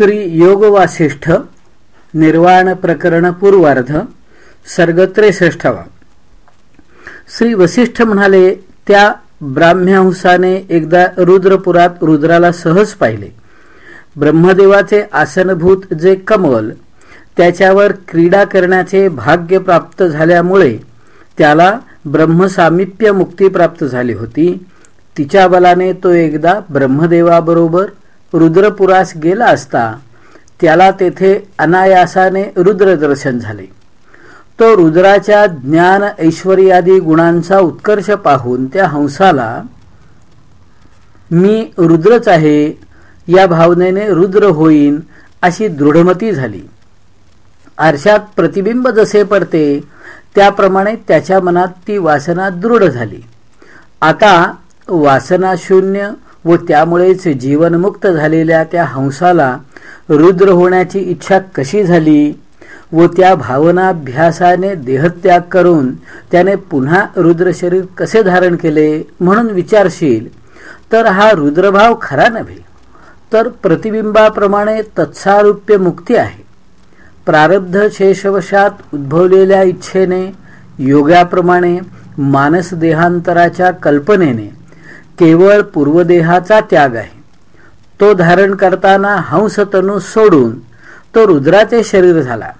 श्री योग वासिष्ठ निर्वाण प्रकरण पूर्वार्ध सर्ग त्रेसष्टावा श्री वसिष्ठ म्हणाले त्या ब्राह्म्यांसाने एकदा रुद्रपुरात रुद्राला सहज पाहिले. ब्रह्मदेवाचे आसनभूत जे कमल त्याच्यावर क्रीडा करण्याचे भाग्य प्राप्त झाल्यामुळे त्याला ब्रह्मसामिप्य मुक्ती प्राप्त झाली होती. तिच्या बलाने तो एकदा ब्रह्मदेवाबरोबर रुद्रपुरास गेला असता त्याला तेथे अनायासाने रुद्र दर्शन झाले. तो रुद्राच्या ज्ञान ऐश्वर्यादी गुणांचा उत्कर्ष पाहून त्या हंसाला मी रुद्रच आहे या भावनेने रुद्र होईन अशी दृढमती झाली. आरशात प्रतिबिंब जसे पडते त्याप्रमाणे त्याच्या मनात ती वासना दृढ झाली. आता वासनाशून्य व त्यामुळेच जीवनमुक्त झालेल्या त्या हंसाला रुद्र होण्याची इच्छा कशी झाली? व त्या भावनाभ्यासाने देहत्याग करून त्याने पुन्हा रुद्र शरीर कसे धारण केले म्हणून विचारशील? तर हा रुद्रभाव खरा नव्हे. तर प्रतिबिंबाप्रमाणे तत्सारूप्य मुक्ती आहे. प्रारब्ध शेषवशात उद्भवलेल्या इच्छेने योगाप्रमाणे मानस देहांतराच्या कल्पनेने केवळ पूर्वदेहाचा त्याग आहे. तो धारण करताना हंसतनू सोडून तो रुद्राचे शरीर झाला.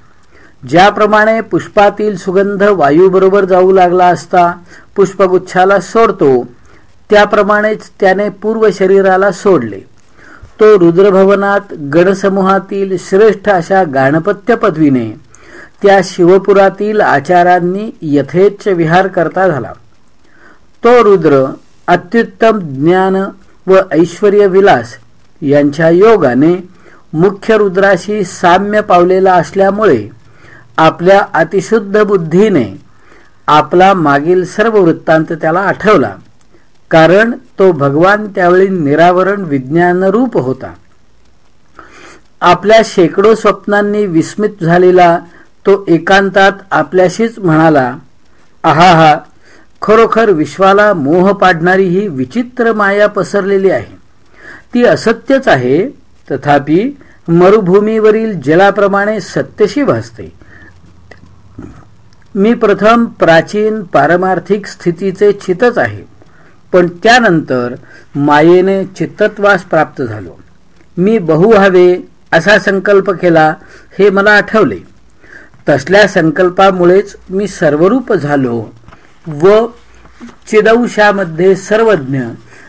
ज्याप्रमाणे पुष्पातील सुगंध वायूबरोबर जाऊ लागला असता पुष्पगुच्छाला सोडतो त्याप्रमाणेच त्याने पूर्व शरीराला सोडले. तो रुद्रभवनात गणसमूहातील श्रेष्ठ अशा गाणपत्य पदवीने त्या शिवपुरातील आचारांनी यथेच्छ विहार करता झाला. तो रुद्र अत्युत्तम ज्ञान व ऐश्वर विलास यांच्या योगाने मुख्य रुद्राशी साम्य पावलेला असल्यामुळे आपल्या अतिशुद्ध बुद्धीने आपला मागील सर्व वृत्तांत त्याला आठवला. कारण तो भगवान त्यावेळी निरावरण विज्ञानरूप होता. आपल्या शेकडो स्वप्नांनी विस्मित झालेला तो एकांतात आपल्याशीच म्हणाला आहा खरोखर विश्वाला मोह पाडणारी ही विचित्र माया पसरलेली आहे. ती असत्यच आहे तथापि मरुभूमीवरील जलाप्रमाणे सत्यशी भासते. मी प्रथम प्राचीन पारमार्थिक स्थितीचे चितच आहे पण त्यानंतर मायेने चित्तत्वास प्राप्त झालो. मी बहु हवे असा संकल्प केला हे मला आठवले. तसल्या संकल्पामुळेच मी सर्वरूप झालो व चिदंशामध्ये सर्वज्ञ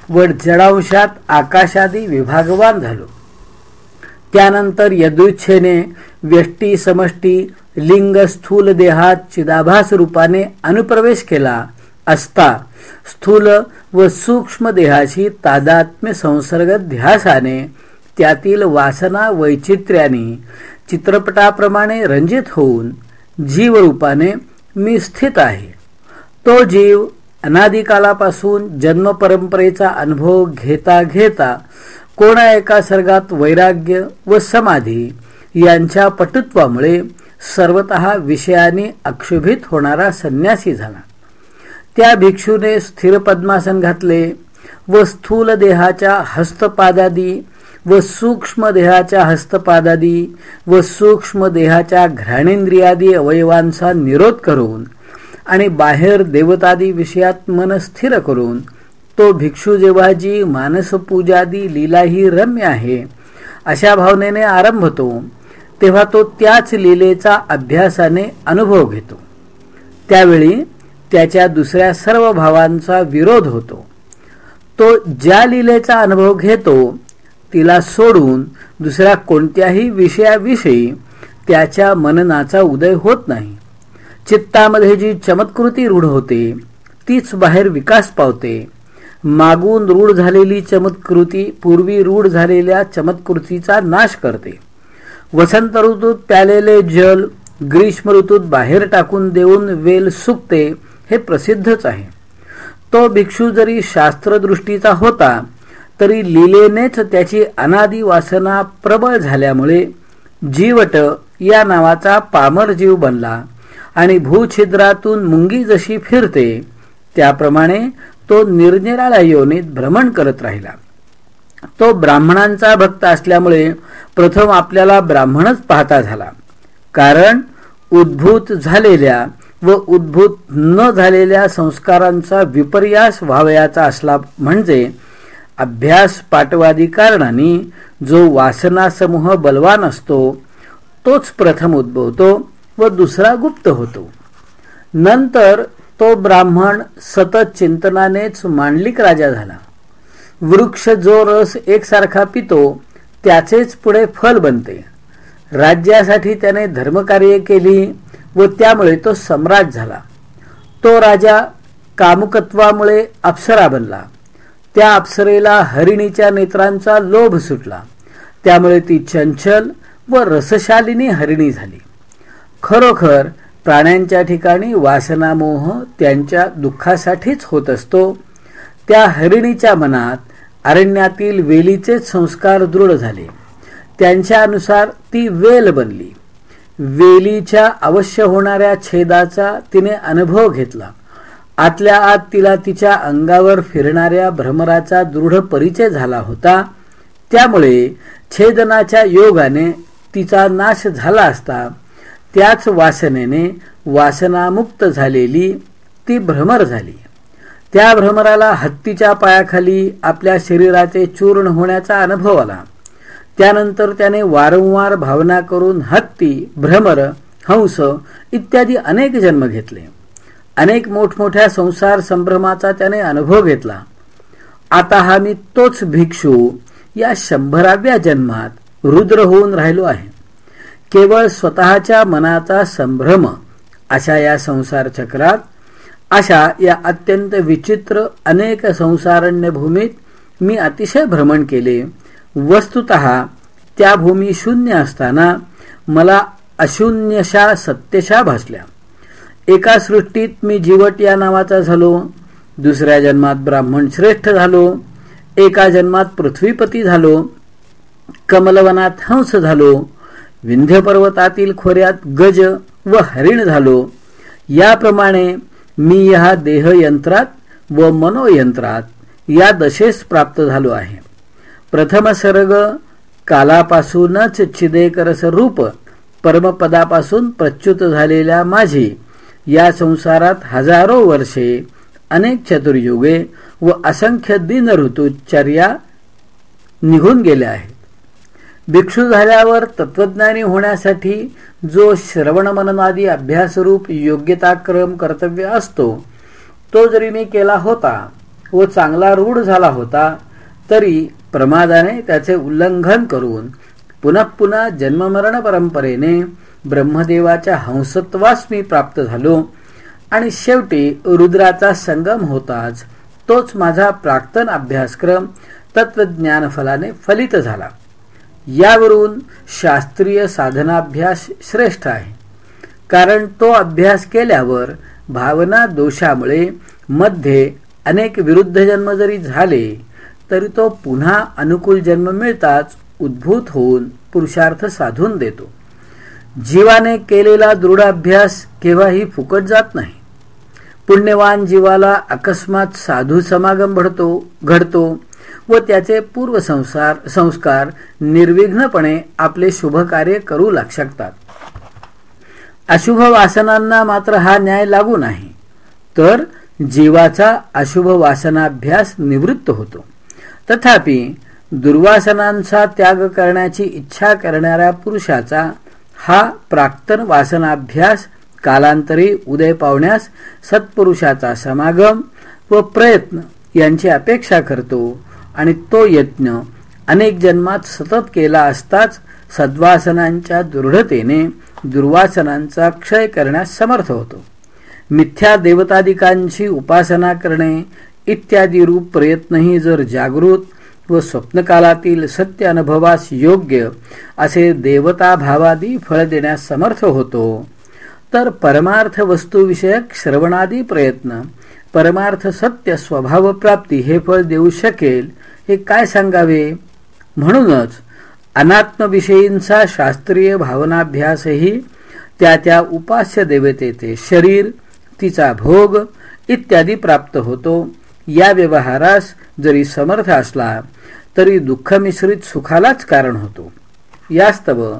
व जडांशात आकाशादी विभागवान झालो. त्यानंतर यदुच्छेने व्यष्टी समष्टी लिंग स्थूल देहात चिदाभास रूपाने अनुप्रवेश केला असता स्थूल व सूक्ष्म देहाशी तादात्म्य संसर्ग ध्यासाने त्यातील वासना वैचित्र्याने चित्रपटाप्रमाणे रंजित होऊन जीवरूपाने मी स्थित आहे. तो जीव अनादिकालापासून जन्म परंपरेचा अनुभव घेता घेता कोणा एका सर्गात वैराग्य व समाधी यांच्या पटुत्वामुळे सर्वत विषयाने अक्षुभित होणारा संन्यासी झाला. त्या भिक्षूने स्थिर पद्मासन घातले व स्थूल देहाच्या हस्तपादादी व सूक्ष्म देहाच्या हस्तपादादी व सूक्ष्म देहाच्या घ्राणेंद्रियादी अवयवांचा निरोध करून आणि बाहेर देवतादी विषयात मन स्थिर करून तो भिक्षू जेव्हा जी मानसपूजादी लीला ही रम्य आहे अशा भावनेने आरंभतो तेव्हा तो त्याच लीलेचा अभ्यासाने अनुभव घेतो. त्यावेळी त्याच्या दुसऱ्या सर्व भावांचा विरोध होतो. तो ज्या लीलेचा अनुभव घेतो तिला सोडून दुसऱ्या कोणत्याही विषयाविषयी त्याच्या मननाचा उदय होत नाही. चित्तामध्ये जी चमत्कृती रूढ होते तीच बाहेर विकास पावते. मागून रूढ झालेली चमत्कृती पूर्वी रूढ झालेल्या चमत्कृतीचा नाश करते. वसंत ऋतूत प्यालेले जल ग्रीष्म ऋतूत बाहेर टाकून देऊन वेल सुकते हे प्रसिद्धच आहे. तो भिक्षू जरी शास्त्रदृष्टीचा होता तरी लिलेनेच त्याची अनादी वासना प्रबळ झाल्यामुळे जीवट या नावाचा पामर जीव बनला. आणि भूछिद्रातून मुंगी जशी फिरते त्याप्रमाणे तो निरनिराळ्या योनीत भ्रमण करत राहिला. तो ब्राह्मणांचा भक्त असल्यामुळे प्रथम आपल्याला ब्राह्मणच पाहता झाला. कारण उद्भूत झालेल्या व उद्भूत न झालेल्या संस्कारांचा विपर्यास व्हावयाचा असला म्हणजे अभ्यास पाटवादी कारणाने जो वासनासमूह बलवान असतो तोच प्रथम उद्भवतो. व दुसरा गुप्त होतो. नंतर तो ब्राह्मण सतत चिंतनानेच मांडलिक राजा झाला. वृक्ष जो रस एकसारखा पितो त्याचेच पुढे फल बनते. राज्यासाठी त्याने धर्मकार्य केली व त्यामुळे तो सम्राट झाला. तो राजा कामुकत्वामुळे अप्सरा बनला. त्या अप्सरेला हरिणीच्या नेत्रांचा लोभ सुटला. त्यामुळे ती चंचल व रसशालिनी हरिणी झाली. खरोखर प्राण्यांच्या ठिकाणी वासनामोह त्यांच्या दुःखासाठीच होत असतो. त्या हरिणीच्या मनात अरण्यातील वेलीचेच संस्कार दृढ झाले. त्यांच्या अनुसार ती वेल बनली. वेलीच्या अवश्य होणाऱ्या छेदाचा तिने अनुभव घेतला. आतल्या आत तिला तिच्या अंगावर फिरणाऱ्या भ्रमराचा दृढ परिचय झाला होता. त्यामुळे छेदनाच्या योगाने तिचा नाश झाला असता त्याच वासनेने वासनामुक्त झालेली ती भ्रमर झाली. त्या भ्रमराला हत्तीच्या पायाखाली आपल्या शरीराचे चूर्ण होण्याचा अनुभव आला. त्यानंतर त्याने वारंवार भावना करून हत्ती भ्रमर हंस इत्यादी अनेक जन्म घेतले. अनेक मोठमोठ्या संसार संभ्रमाचा त्याने अनुभव घेतला. आता हा मी तोच भिक्षू या शंभराव्या जन्मात रुद्र होऊन राहिलो आहे. केवळ स्वतःच्या मनाचा संभ्रम अशा या संसार चक्रात अशा या अत्यंत विचित्र अनेक संसारण्य भूमीत मी अतिशय भ्रमण केले. वस्तुत त्या भूमी शून्य असताना मला अशून्यशा सत्यशा भासल्या. एका सृष्टीत मी जीवट या नावाचा झालो दुसऱ्या जन्मात ब्राह्मण श्रेष्ठ झालो एका जन्मात पृथ्वीपती झालो कमलवनात हंस झालो विंध्य पर्वतातील खोऱ्यात गज व हरिण झालो. याप्रमाणे मी या देहयंत्रात व मनोयंत्रात या दशेस प्राप्त झालो आहे. प्रथम सर्ग कालापासूनच चिदेकरस रूप परमपदापासून प्रच्युत झालेल्या माझी. या संसारात हजारो वर्षे अनेक चतुर्युगे व असंख्य दिन ऋतुचर्या निघून गेल्या आहेत. भिक्षू झाल्यावर तत्वज्ञानी होण्यासाठी जो श्रवण मननादी अभ्यासरूप योग्यताक्रम कर्तव्य असतो तो जरी मी केला होता व चांगला रूढ झाला होता तरी प्रमादाने त्याचे उल्लंघन करून पुनः पुन्हा जन्ममरण परंपरेने ब्रह्मदेवाच्या हंसत्वास मी प्राप्त झालो आणि शेवटी रुद्राचा संगम होताच तोच माझा प्राक्तन अभ्यासक्रम तत्वज्ञान फलाने फलित झाला. यावरून शास्त्रीय साधनाभ्यास श्रेष्ठ आहे. कारण तो अभ्यास केल्यावर भावना दोषामुळे मध्ये अनेक विरुद्ध जन्म जरी झाले तरी तो पुन्हा अनुकूल जन्म मिळताच उद्भूत होऊन पुरुषार्थ साधून देतो. जीवाने केलेला दृढ अभ्यास केव्हाही फुकट जात नाही. पुण्यवान जीवाला अकस्मात साधू समागम घडतो घडतो व त्याचे पूर्वसंसार संस्कार निर्विघ्नपणे आपले शुभ कार्य करू लाग शकतात. अशुभ वासनांना मात्र हा न्याय लागू नाही. तर जीवाचा अशुभ वासनाभ्यास निवृत्त होतो. तथापि दुर्वासनांचा त्याग करण्याची इच्छा करणाऱ्या पुरुषाचा हा प्राक्तन वासनाभ्यास कालांतरी उदय पावण्यास सत्पुरुषाचा समागम व प्रयत्न यांची अपेक्षा करतो आणि तो यत्न अनेक जन्मात सतत केला असताच सद्वासनांच्या दृढतेने दुर्वासनांचा क्षय करण्यास समर्थ होतो. मिथ्या देवतादिकांची उपासना करणे इत्यादी रूप प्रयत्नही जर जागृत व स्वप्नकालातील सत्य अनुभवास योग्य असे देवता भावादी फळ देण्यास समर्थ होतो तर परमार्थ वस्तूविषयक श्रवणादी प्रयत्न परमार्थ सत्य स्वभाव प्राप्ती हे फळ देऊ शकेल हे काय सांगावे? म्हणूनच अनात्मविषयींचा शास्त्रीय भावनाभ्यासही त्या त्या उपास्य देवतेचे शरीर तिचा भोग इत्यादी प्राप्त होतो. या व्यवहारास जरी समर्थ असला तरी दुःखमिश्रित सुखालाच कारण होतो. यास्तव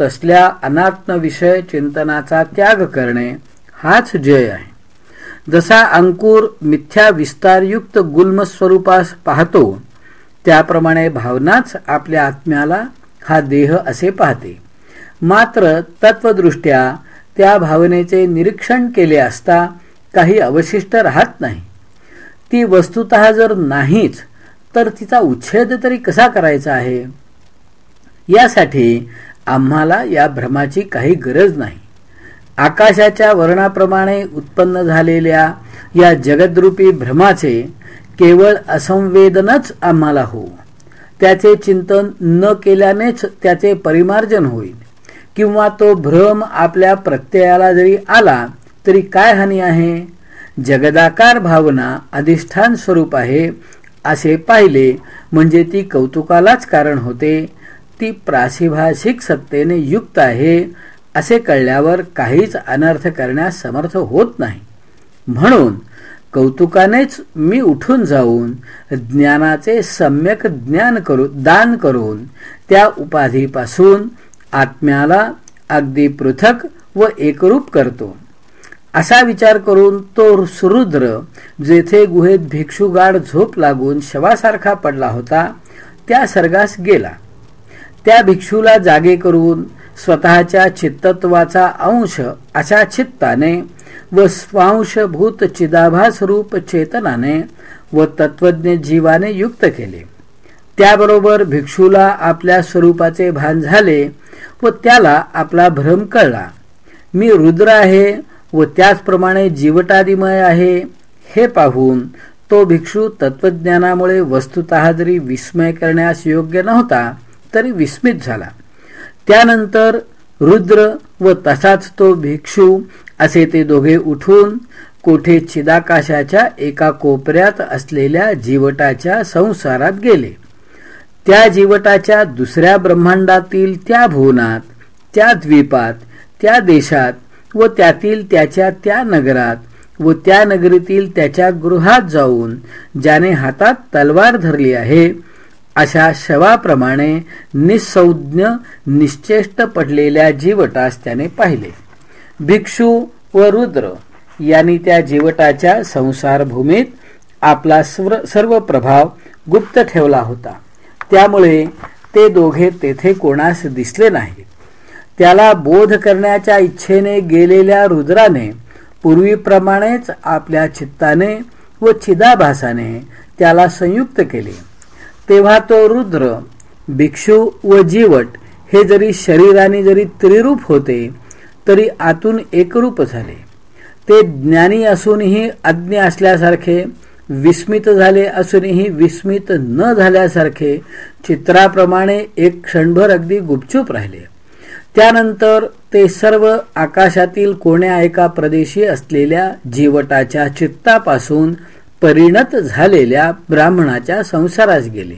तसल्या अनात्मविषय चिंतनाचा त्याग करणे हाच जय आहे. जसा अंकुर मिथ्या विस्तारयुक्त गुल्म स्वरूपास पाहतो त्याप्रमाणे भावनाच आपल्या आत्म्याला हा देह असे पाहते. मात्र तत्वदृष्ट्या त्या भावनेचे निरीक्षण केले असता काही अवशिष्ट राहत नाही. ती वस्तुत जर नाहीच तर तिचा उच्छेद तरी कसा करायचा आहे? यासाठी आम्हाला या भ्रमाची काही गरज नाही. आकाशाच्या वर्णाप्रमाणे उत्पन्न झालेल्या या जगद्रूपी भ्रमाचे केवळ असंवेदनच आम्हाला हो. त्याचे चिंतन न केल्यानेच त्याचे परिमार्जन होईल. किंवा तो भ्रम आपल्या प्रत्ययाला जरी आला तरी काय हानी आहे? जगदाकार भावना अधिष्ठान स्वरूप आहे असे पाहिले म्हणजे ती कौतुकालाच कारण होते. ती प्रासिभाषिक सत्तेने युक्त आहे असे कळल्यावर काहीच अनर्थ करण्यास समर्थ होत नाही. म्हणून कौतुकानेच मी उठून जाऊन ज्ञानाचे सम्यक ज्ञान करू दान करून त्या उपाधीपासून आत्म्याला अगदी पृथक व एकरूप करतो. असा विचार करून तो सुरुद्र जेथे गुहेत भिक्षुगाड झोप लागून शवासारखा पडला होता त्या सर्गास गेला. त्या भिक्षूला जागे करून स्वतःच्या चित्तत्वाचा अंश अशा चित्ताने व स्वांशभूत चिदाभास रूप चेतनाने व तत्वज्ञ जीवाने युक्त केले. त्याबरोबर भिक्षूला आपल्या स्वरूपाचे भान झाले व त्याला आपला भ्रम कळला. मी रुद्र आहे व त्याचप्रमाणे जीवटादिमय आहे. हे पाहून तो भिक्षू तत्वज्ञानामुळे वस्तुत जरी विस्मय करण्यास योग्य नव्हता तरी विस्मित झाला. त्यानंतर रुद्र व तसाच तो भिक्षू असे ते दोघे उठून कोठे चिदाकाशाच्या एका कोपऱ्यात असलेल्या जीवटाच्या संसारात गेले. त्या जीवटाच्या दुसऱ्या ब्रह्मांडातील त्या भुवनात त्या द्वीपात त्या देशात व त्यातील त्याच्या त्या नगरात व त्या नगरीतील त्याच्या गृहात जाऊन ज्याने हातात तलवार धरली आहे अशा शवाप्रमाणे निसंज्ञ निश्चेष्ट पडलेल्या जीवटास त्याने पाहिले. भिक्षू व रुद्र यांनी त्या जीवटाच्या संसारभूमीत आपला सर्व प्रभाव गुप्त ठेवला होता. त्यामुळे ते दोघे तेथे कोणास दिसले नाही त्याला बोध करण्याच्या इच्छेने गेलेल्या रुद्राने पूर्वीप्रमाणेच आपल्या चित्ताने व चिदाभासाने त्याला संयुक्त केले. तेव्हा तो रुद्र भिक्षू व जीवट हे जरी शरीराने जरी त्रिरूप होते तरी आतून एकरूप झाले. ते ज्ञानी असूनही अज्ञ असल्यासारखे विस्मित झाले असूनही विस्मित न झाल्यासारखे चित्राप्रमाणे एक क्षणभर अगदी गुपचूप राहिले. त्यानंतर ते सर्व आकाशातील कोण्या एका प्रदेशी असलेल्या जीवटाच्या चित्तापासून परिणत झालेल्या ब्राह्मणाच्या संसारास गेले.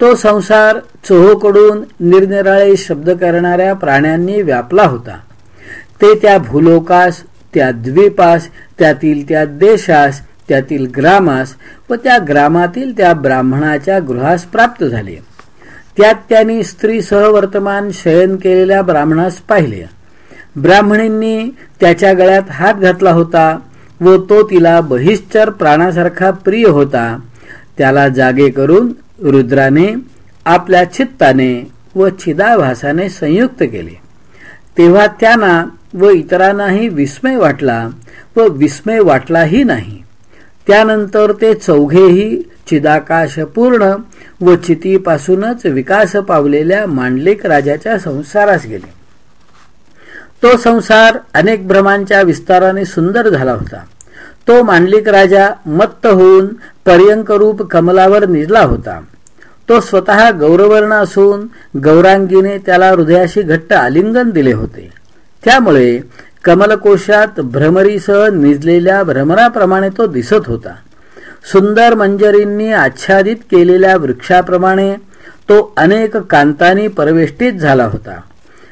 तो संसार चोहोकडून निरनिराळे शब्द करणाऱ्या प्राण्यांनी व्यापला होता. ते त्या भूलोकास त्या द्वीपास त्यातील त्या देशास त्यातील ग्रामास व त्या ग्रामातील त्या ब्राह्मणाच्या गृहास प्राप्त झाले. त्यात त्यांनी स्त्रीसह वर्तमान शयन केलेल्या ब्राह्मणास पाहिले. ब्राह्मणींनी त्याच्या गळ्यात हात घातला होता. व तो तिला बहिश्चर प्राणासारखा प्रिय होता. त्याला जागे करून रुद्राने आपल्या चित्ताने व छिदाभासाने संयुक्त केले. तेव्हा त्यांना व इतरांनाही विस्मय वाटला व विस्मय वाटलाही नाही. त्यानंतर ते चौघेही चिदाकाशपूर्ण व चितीपासूनच विकास पावलेल्या मांडलिक राजाच्या संसारास गेले. तो संसार अनेक भ्रमांच्या विस्ताराने सुंदर झाला होता. तो मांडलिक राजा मत्त होऊन पर्यंकरूप कमलावर निजला होता. तो स्वतः गौरवर्ण असून गौरांगीने त्याला हृदयाशी घट्ट आलिंगन दिले होते. त्यामुळे कमलकोशात भ्रमरीसह निजलेल्या भ्रमराप्रमाणे तो दिसत होता. सुंदर मंजरींनी आच्छादित केलेल्या वृक्षाप्रमाणे तो अनेक कांतांनी परवेष्टित झाला होता.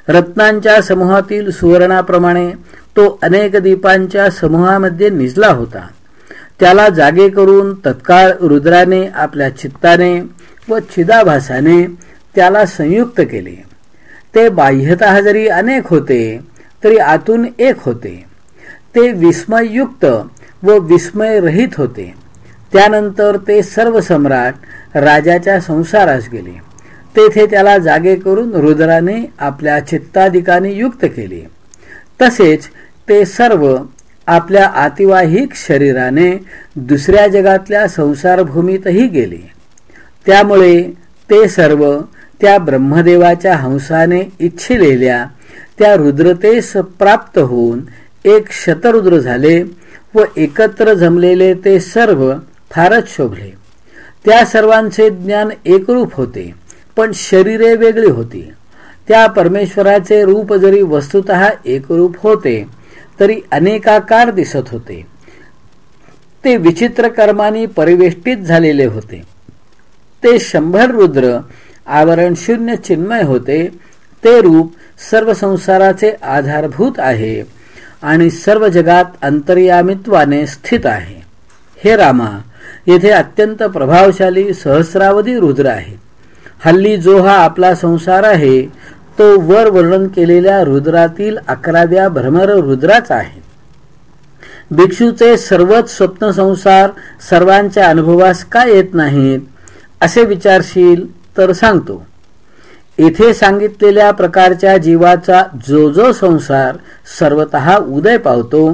रत्नांच्या समूहातील सुवर्णाप्रमाणे तो अनेक दीपांच्या समूहामध्ये निजला होता. त्याला जागे करून तत्काळ रुद्राने आपल्या चित्ताने व छिदाभासाने त्याला संयुक्त केले. ते बाह्यत जरी अनेक होते तरी आतून एक होते. ते विस्मययुक्त व विस्मयरहित होते. त्यानंतर ते सर्व सम्राट राजाच्या संसारास गेले. तेथे त्याला जागे करून रुद्राने आपल्या चित्ताधिकाने युक्त केले. तसेच ते सर्व आपल्या आतिवाहिक शरीराने दुसऱ्या जगातल्या संसारभूमीतही गेले. त्यामुळे ते सर्व त्या ब्रह्मदेवाच्या हंसाने इच्छिलेल्या त्या रुद्रतेस प्राप्त होऊन एक शतरुद्र झाले व एकत्र जमलेले ते सर्व फारच शोभले. त्या सर्वांचे ज्ञान एकरूप होते. पण शरीरे वेगळी होती. त्या परमेश्वराचे रूप जरी वस्तुत एकरूप होते तरी अनेकाकार दिसत होते. ते विचित्र कर्माने परिवेष्टित झालेले होते. ते शंभर रुद्र आवरण शून्य चिन्मय होते. ते रूप सर्व संसाराचे आधारभूत आहे आणि सर्व जगात अंतर्यामित्वाने स्थित आहे. हे रामा येथे अत्यंत प्रभावशाली सहस्रावधी रुद्र आहेत. हल्ली जो हा आपला संसार आहे तो वर वर्णन केलेल्या रुद्रातील अकराव्या भ्रमर रुद्राच आहे. भिक्षूचे सर्वच स्वप्न संसार सर्वांच्या अनुभवास का येत नाहीत असे विचारशील तर सांगतो. येथे सांगितलेल्या प्रकारच्या जीवाचा जो जो संसार सर्वत उदय पावतो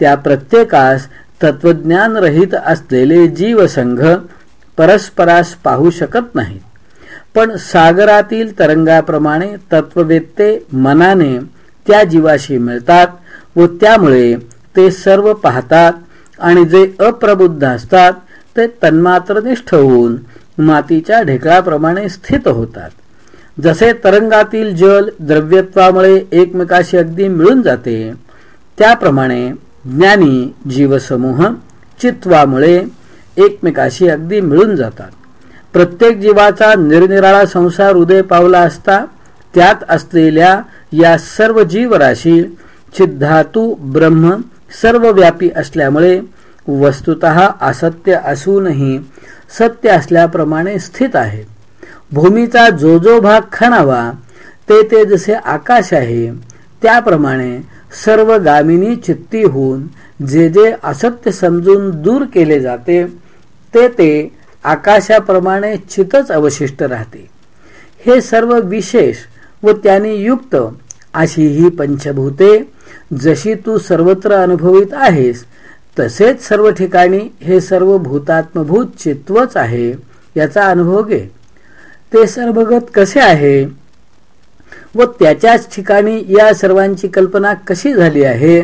त्या प्रत्येकास तत्वज्ञान रहित असलेले जीवसंघ परस्परास पाहू शकत नाहीत. पण सागरातील तरंगाप्रमाणे तत्ववेत्ते मनाने त्या जीवाशी मिळतात व त्यामुळे ते सर्व पाहतात आणि जे अप्रबुद्ध असतात ते तन्मात्रनिष्ठ होऊन मातीच्या ढेकळाप्रमाणे स्थित होतात. जसे तरंगातील जल द्रव्यत्वामुळे एकमेकाशी अगदी मिळून जाते त्याप्रमाणे ज्ञानी जीवसमूह चित्वामुळे एकमेकाशी अगदी मिळून जातात. प्रत्येक जीवाचा निरनिराळा संसार उदय पावला असता त्यात असलेल्या या सर्व जीवराशी चिद्धातू ब्रह्म सर्वव्यापी असल्यामुळे वस्तुत असत्य असूनही सत्य असल्याप्रमाणे स्थित आहे. भूमीचा जो जो भाग खणावा ते ते जसे आकाश आहे त्याप्रमाणे सर्व गामिनी चित्ती होऊन जे जे असत्य समजून दूर केले जाते ते ते आकाशाप्रमाणे चितच अवशिष्ट राहते. हे सर्व विशेष व त्याने युक्त अशी ही पंचभूते जशी तू सर्वत्र अनुभवित आहेस तसेच सर्व ठिकाणी हे सर्व भूतात्मभूत चित्वच आहे याचा अनुभव घे. ते सर्वगत कसे आहे? व त्याच्याच ठिकाणी या सर्वांची कल्पना कशी झाली आहे?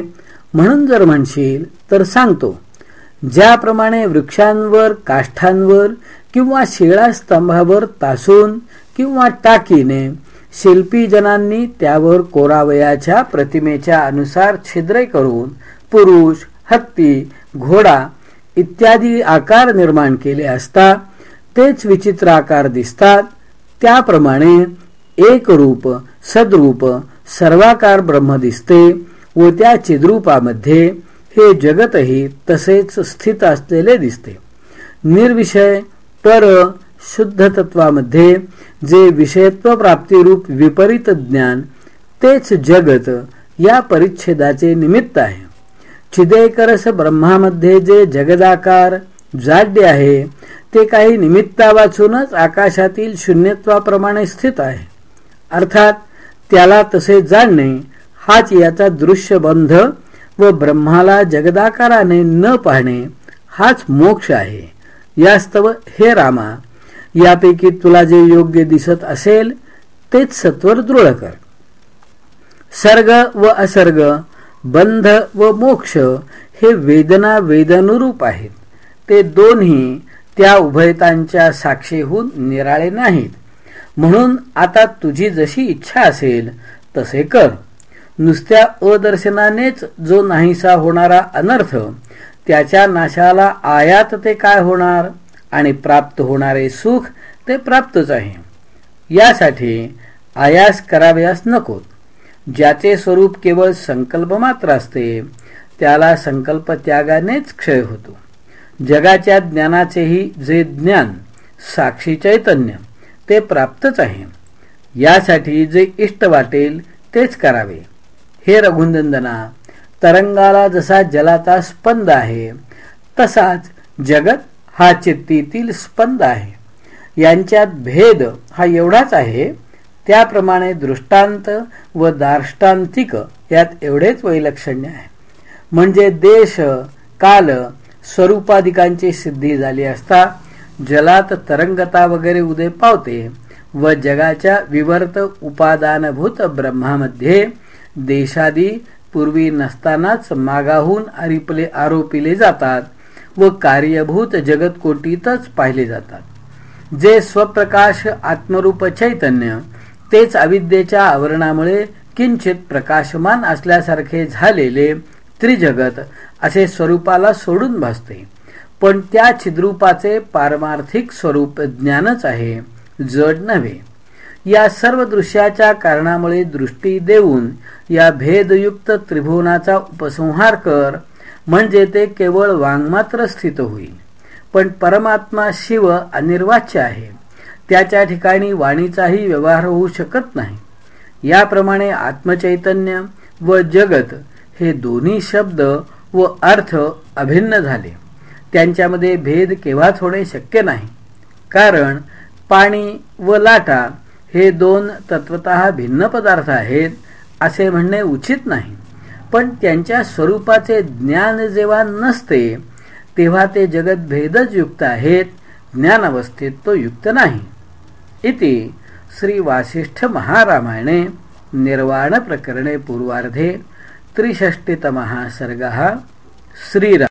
म्हणून जर म्हणशील तर सांगतो. ज्याप्रमाणे वृक्षांवर काष्ठांवर किंवा शिळा स्तंभावर तासून किंवा टाकीने शिल्पीजनांनी त्यावर कोरावयाच्या प्रतिमेच्या अनुसार छिद्रे करून पुरुष हत्ती घोडा इत्यादी आकार निर्माण केले असता तेच विचित्र आकार दिसतात. त्याप्रमाणे एक रूप सद्रूप सर्वाकार ब्रह्म दिसते व त्या चिद्रूपामध्ये हे जगतही तसेच स्थित असलेले दिसते. निर्विषय पर शुद्ध तत्वामध्ये जे विषयत्व प्राप्तिरूप विपरीत ज्ञान तेच जगत या परिच्छेदाचे निमित्त आहे. चिदेकरस ब्रह्मामध्ये जे जगदाकार जाड्य आहे ते काही निमित्ता वाचूनच आकाशातील शून्यत्वाप्रमाणे स्थित आहे. अर्थात त्याला तसे जाणणे हाच याचा दृश्यबंध व ब्रह्माला जगदाकाराने न पाहणे हाच मोक्ष आहे. यास्तव हे रामा यापैकी तुला जे योग्य दिसत असेल तेच सत्वर दृढ कर. सर्ग व असर्ग बंध व मोक्ष हे वेदना वेदनुरूप आहेत. ते दोन्ही त्या उभयतांच्या साक्षीहून निराळे नाहीत. म्हणून आता तुझी जशी इच्छा असेल तसे कर. नुसत्या अदर्शनानेच जो नाहीसा होणारा अनर्थ त्याच्या नाशाला आयात ते काय होणार? आणि प्राप्त होणारे सुख ते प्राप्तच आहे. यासाठी आयास कराव्यास नको. ज्याचे स्वरूप केवळ संकल्प मात्र असते त्याला संकल्प त्यागानेच क्षय होतो. जगाच्या ज्ञानाचेही जे ज्ञान साक्षी चैतन्य ते प्राप्तच आहे. यासाठी जे इष्ट वाटेल तेच करावे. हे रघुनंदना तरंगाला जसा जलाचा स्पंद आहे तसाच जगत हा चित्तीतील स्पंद आहे. यांच्यात भेद हा एवढाच आहे त्याप्रमाणे दृष्टांत व दार्ष्टांतिक यात एवढेच वैलक्षण्य आहे. म्हणजे देश काल स्वरूपाधिकांची सिद्धी झाली असता जलात तरंगता वगैरे उदय पावते व जगाच्या विवर्त उपादानभूत ब्रह्मामध्ये देशादी पूर्वी नसतानाच मागाहून आरिपले आरोपिले जातात व कार्यभूत जगतकोटीतच पाहिले जातात. जे स्वप्रकाश आत्मरूप चैतन्य तेच अविद्येच्या आवरणामुळे किंचित प्रकाशमान असल्यासारखे झालेले त्रिजगत असे स्वरूपाला सोडून भासते. पण त्या छिद्रूपाचे पारमार्थिक स्वरूप ज्ञानच आहे जड नव्हे. या सर्व दृश्याच्या कारणामुळे दृष्टी देऊन या भेदयुक्त त्रिभुवनाचा उपसंहार कर म्हणजे ते केवळ वांगमात्र स्थित होईल. पण परमात्मा शिव अनिर्वाच्य आहे. त्याच्या ठिकाणी वाणीचाही व्यवहार होऊ शकत नाही. याप्रमाणे आत्मचैतन्य व जगत हे दोन्ही शब्द व अर्थ अभिन्न झाले. त्यांच्यामध्ये भेद केव्हाच होणे शक्य नाही. कारण पाणी व लाटा हे दोन तत्वत भिन्न पदार्थ आहेत असे म्हणणे उचित नाही. पण त्यांच्या स्वरूपाचे ज्ञान जेव्हा नसते तेव्हा ते जगत भेदच युक्त आहेत ज्ञान अवस्थेत तो युक्त नाही. इति श्री वासिष्ठ महारामायणे निर्वाण प्रकरणे पूर्वार्धे त्रिषष्टितमः सर्गः श्रीरा